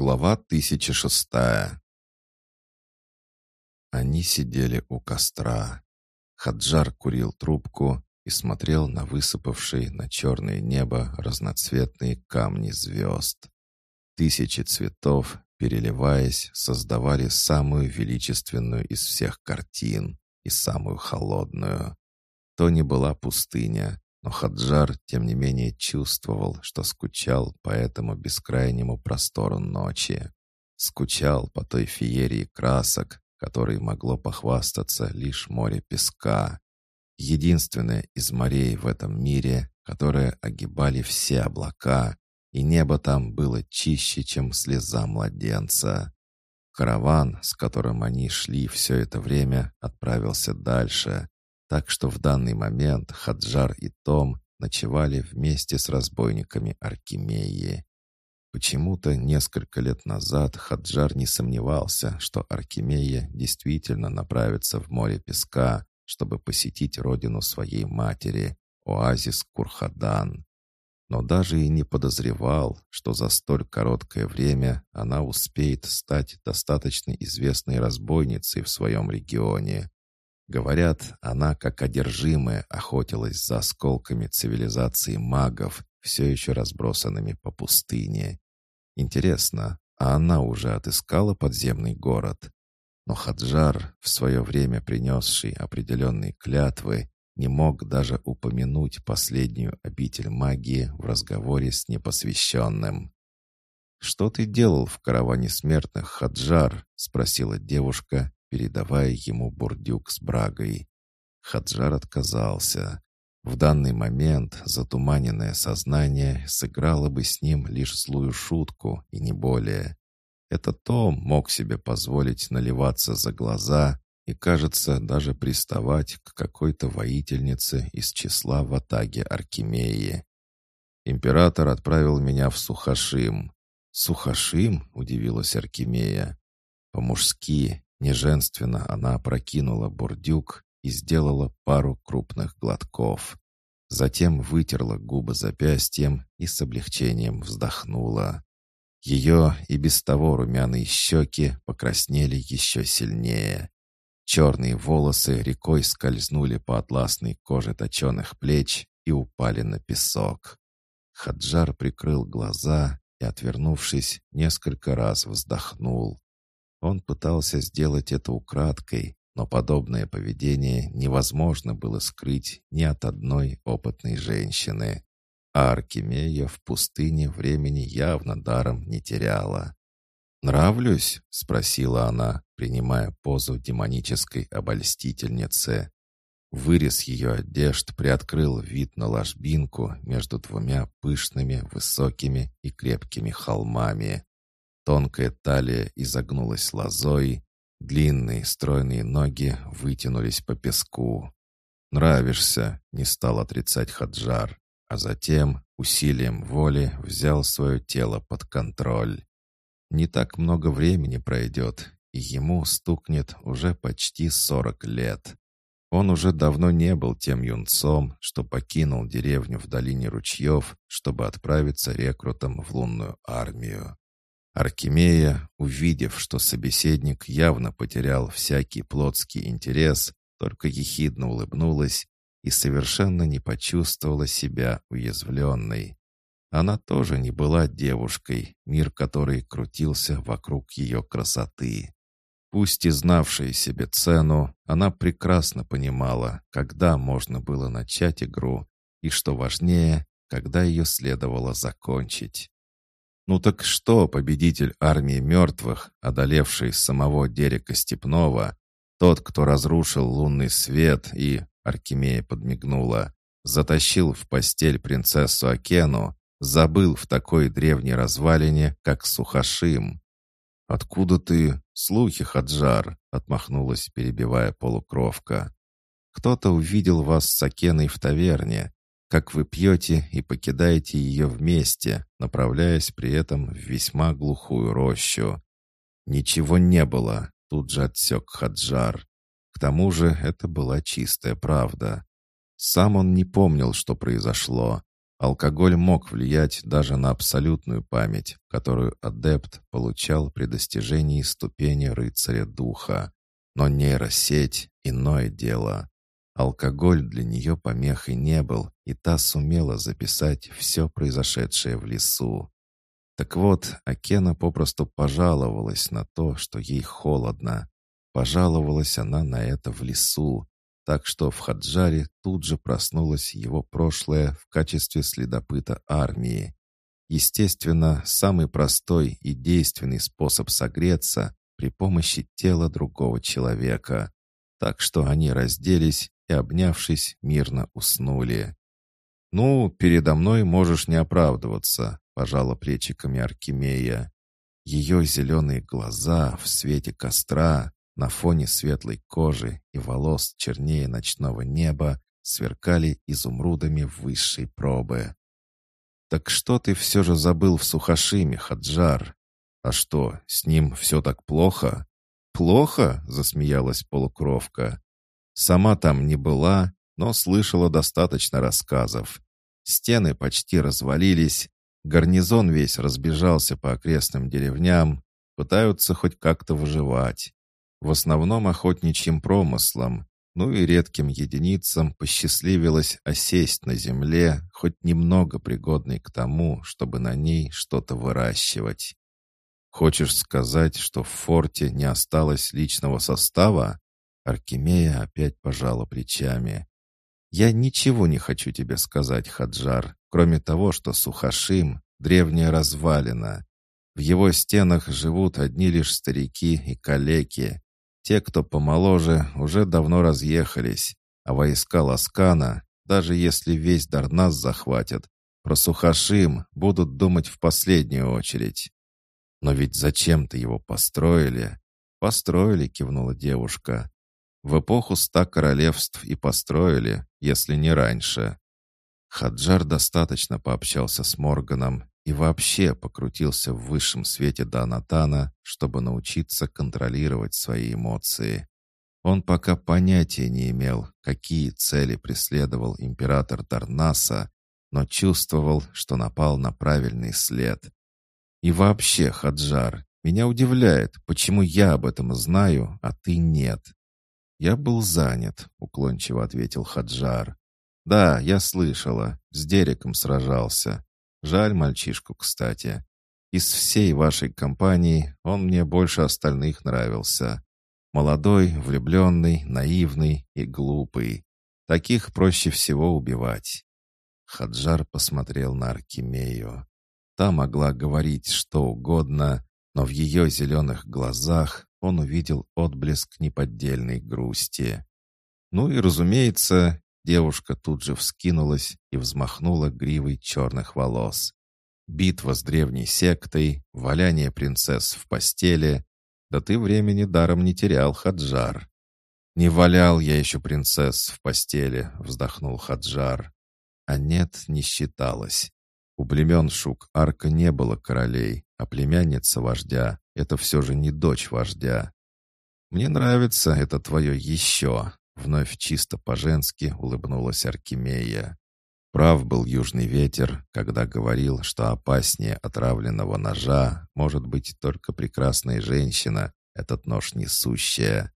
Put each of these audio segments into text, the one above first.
Глава 1006 Они сидели у костра. Хаджар курил трубку и смотрел на высыпавшие на черное небо разноцветные камни звезд. Тысячи цветов, переливаясь, создавали самую величественную из всех картин и самую холодную. То не была пустыня, но Хаджар, тем не менее, чувствовал, что скучал по этому бескрайнему простору ночи. Скучал по той феерии красок, которой могло похвастаться лишь море песка. Единственное из морей в этом мире, которое огибали все облака, и небо там было чище, чем слеза младенца. Караван, с которым они шли все это время, отправился дальше, так что в данный момент Хаджар и Том ночевали вместе с разбойниками Аркемии. Почему-то несколько лет назад Хаджар не сомневался, что Аркемия действительно направится в море песка, чтобы посетить родину своей матери, оазис Курхадан. Но даже и не подозревал, что за столь короткое время она успеет стать достаточно известной разбойницей в своем регионе. Говорят, она, как одержимая, охотилась за осколками цивилизации магов, все еще разбросанными по пустыне. Интересно, а она уже отыскала подземный город? Но Хаджар, в свое время принесший определенные клятвы, не мог даже упомянуть последнюю обитель магии в разговоре с непосвященным. «Что ты делал в караване смертных, Хаджар?» — спросила девушка, передавая ему бурдюк с брагой. Хаджар отказался. В данный момент затуманенное сознание сыграло бы с ним лишь злую шутку, и не более. Это Том мог себе позволить наливаться за глаза и, кажется, даже приставать к какой-то воительнице из числа ватаги Аркемии. Император отправил меня в Сухашим. «Сухашим?» — удивилась Аркемия. По-мужски, Неженственно она опрокинула бурдюк и сделала пару крупных глотков. Затем вытерла губы запястьем и с облегчением вздохнула. Ее и без того румяные щеки покраснели еще сильнее. Черные волосы рекой скользнули по атласной коже точеных плеч и упали на песок. Хаджар прикрыл глаза и, отвернувшись, несколько раз вздохнул. Он пытался сделать это украдкой, но подобное поведение невозможно было скрыть ни от одной опытной женщины. А Аркемия в пустыне времени явно даром не теряла. «Нравлюсь?» — спросила она, принимая позу демонической обольстительницы. Вырез ее одежд приоткрыл вид на ложбинку между двумя пышными, высокими и крепкими холмами. Тонкая талия изогнулась лозой, длинные стройные ноги вытянулись по песку. «Нравишься», — не стал отрицать Хаджар, а затем усилием воли взял свое тело под контроль. Не так много времени пройдет, и ему стукнет уже почти сорок лет. Он уже давно не был тем юнцом, что покинул деревню в долине ручьев, чтобы отправиться рекрутом в лунную армию. Аркемия, увидев, что собеседник явно потерял всякий плотский интерес, только ехидно улыбнулась и совершенно не почувствовала себя уязвленной. Она тоже не была девушкой, мир которой крутился вокруг ее красоты. Пусть и знавшая себе цену, она прекрасно понимала, когда можно было начать игру и, что важнее, когда ее следовало закончить. Ну так что победитель армии мертвых, одолевший самого Дерека Степнова, тот, кто разрушил лунный свет и, Аркемия подмигнула, затащил в постель принцессу Акену, забыл в такой древней развалине, как Сухашим. «Откуда ты?» «Слухи, Хаджар», — отмахнулась, перебивая полукровка. «Кто-то увидел вас с Акеной в таверне как вы пьете и покидаете ее вместе, направляясь при этом в весьма глухую рощу. Ничего не было, тут же отсек Хаджар. К тому же это была чистая правда. Сам он не помнил, что произошло, Алкоголь мог влиять даже на абсолютную память, которую адепт получал при достижении ступени рыцаря духа. Но нейросеть — иное дело. Алкоголь для нее помехой не был, и та сумела записать все произошедшее в лесу. Так вот, Акена попросту пожаловалась на то, что ей холодно. Пожаловалась она на это в лесу, так что в Хаджаре тут же проснулось его прошлое в качестве следопыта армии. Естественно, самый простой и действенный способ согреться при помощи тела другого человека. Так что они разделись и, обнявшись, мирно уснули. «Ну, передо мной можешь не оправдываться», — пожала плечиками Аркемия. Ее зеленые глаза в свете костра на фоне светлой кожи и волос чернее ночного неба сверкали изумрудами высшей пробы. «Так что ты все же забыл в Сухашиме, Хаджар? А что, с ним все так плохо?» «Плохо?» — засмеялась полукровка. «Сама там не была, но слышала достаточно рассказов. Стены почти развалились, гарнизон весь разбежался по окрестным деревням, пытаются хоть как-то выживать в основном охотничьим промыслом, ну и редким единицам посчастливилось осесть на земле, хоть немного пригодной к тому, чтобы на ней что-то выращивать. Хочешь сказать, что в форте не осталось личного состава? Аркемия опять пожала плечами. «Я ничего не хочу тебе сказать, Хаджар, кроме того, что Сухашим — древняя развалина. В его стенах живут одни лишь старики и калеки, те, кто помоложе, уже давно разъехались, а войска Ласкана, даже если весь Дарнас захватят, про Сухашим будут думать в последнюю очередь. Но ведь зачем-то его построили. Построили, кивнула девушка. В эпоху ста королевств и построили, если не раньше. Хаджар достаточно пообщался с Морганом и вообще покрутился в высшем свете до Анатана, чтобы научиться контролировать свои эмоции. Он пока понятия не имел, какие цели преследовал император Дарнаса, но чувствовал, что напал на правильный след. И вообще, Хаджар, меня удивляет, почему я об этом знаю, а ты нет. Я был занят, уклончиво ответил Хаджар. Да, я слышала, с Дереком сражался. Жаль мальчишку, кстати. Из всей вашей компании он мне больше остальных нравился. Молодой, влюбленный, наивный и глупый. Таких проще всего убивать. Хаджар посмотрел на Аркемею. Та могла говорить что угодно, но в ее зеленых глазах он увидел отблеск неподдельной грусти. Ну и, разумеется, Девушка тут же вскинулась и взмахнула гривой черных волос. Битва с древней сектой, валяние принцесс в постели. Да ты времени даром не терял, Хаджар. «Не валял я еще принцесс в постели», — вздохнул Хаджар. А нет, не считалось. У племен Шук-Арка не было королей, а племянница вождя — это все же не дочь вождя. «Мне нравится это твое «еще», Вновь чисто по-женски улыбнулась Аркемия. Прав был южный ветер, когда говорил, что опаснее отравленного ножа может быть только прекрасная женщина, этот нож несущая.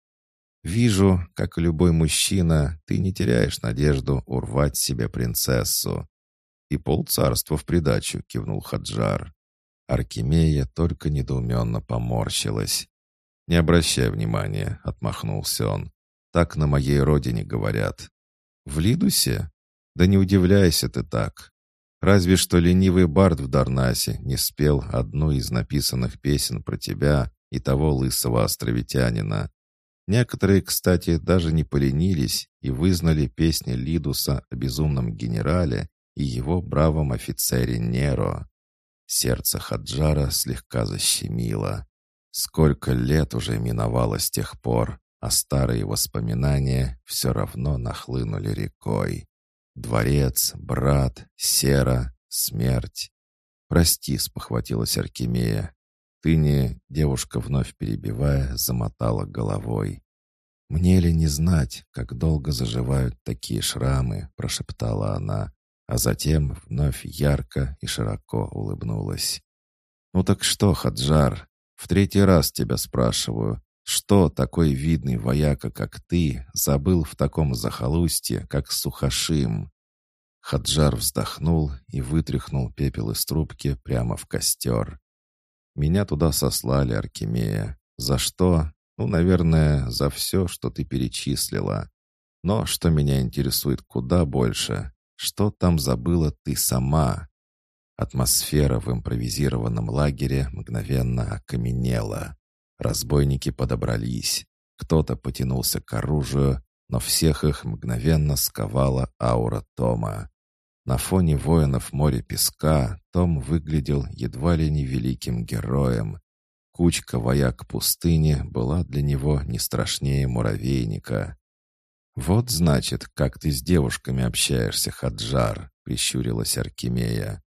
Вижу, как и любой мужчина, ты не теряешь надежду урвать себе принцессу. И полцарства в придачу, кивнул Хаджар. Аркемия только недоуменно поморщилась. «Не обращай внимания», — отмахнулся он. Так на моей родине говорят. В Лидусе? Да не удивляйся ты так. Разве что ленивый бард в Дарнасе не спел одну из написанных песен про тебя и того лысого островитянина. Некоторые, кстати, даже не поленились и вызнали песни Лидуса о безумном генерале и его бравом офицере Неро. Сердце Хаджара слегка защемило. Сколько лет уже миновало с тех пор, а старые воспоминания все равно нахлынули рекой. Дворец, брат, сера, смерть. «Прости», — спохватилась Аркемия. «Ты не...» — девушка, вновь перебивая, замотала головой. «Мне ли не знать, как долго заживают такие шрамы?» — прошептала она. А затем вновь ярко и широко улыбнулась. «Ну так что, Хаджар, в третий раз тебя спрашиваю, что такой видный вояка, как ты, забыл в таком захолустье, как Сухашим?» Хаджар вздохнул и вытряхнул пепел из трубки прямо в костер. «Меня туда сослали, Аркемия. За что? Ну, наверное, за все, что ты перечислила. Но что меня интересует куда больше, что там забыла ты сама?» Атмосфера в импровизированном лагере мгновенно окаменела. Разбойники подобрались. Кто-то потянулся к оружию, но всех их мгновенно сковала аура Тома. На фоне воинов моря песка Том выглядел едва ли не великим героем. Кучка вояк пустыни была для него не страшнее муравейника. «Вот, значит, как ты с девушками общаешься, Хаджар», — прищурилась Аркемия.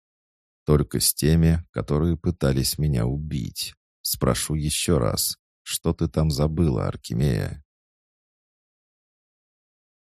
«Только с теми, которые пытались меня убить. Спрошу еще раз, что ты там забыла, Аркемия?»